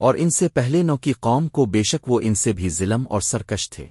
اور ان سے پہلے نو کی قوم کو بے شک وہ ان سے بھی ظلم اور سرکش تھے۔